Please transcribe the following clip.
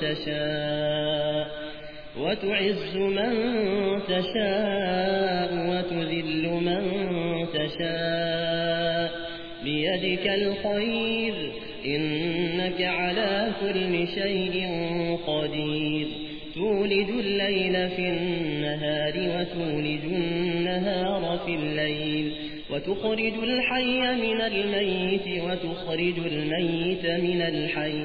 تشاء وتعز من تشاء وتذل من تشاء بيدك الخير إنك على كل شيء قدير تولد الليل في النهار وتولد النهار في الليل وتخرج الحي من الميت وتخرج الميت من الحي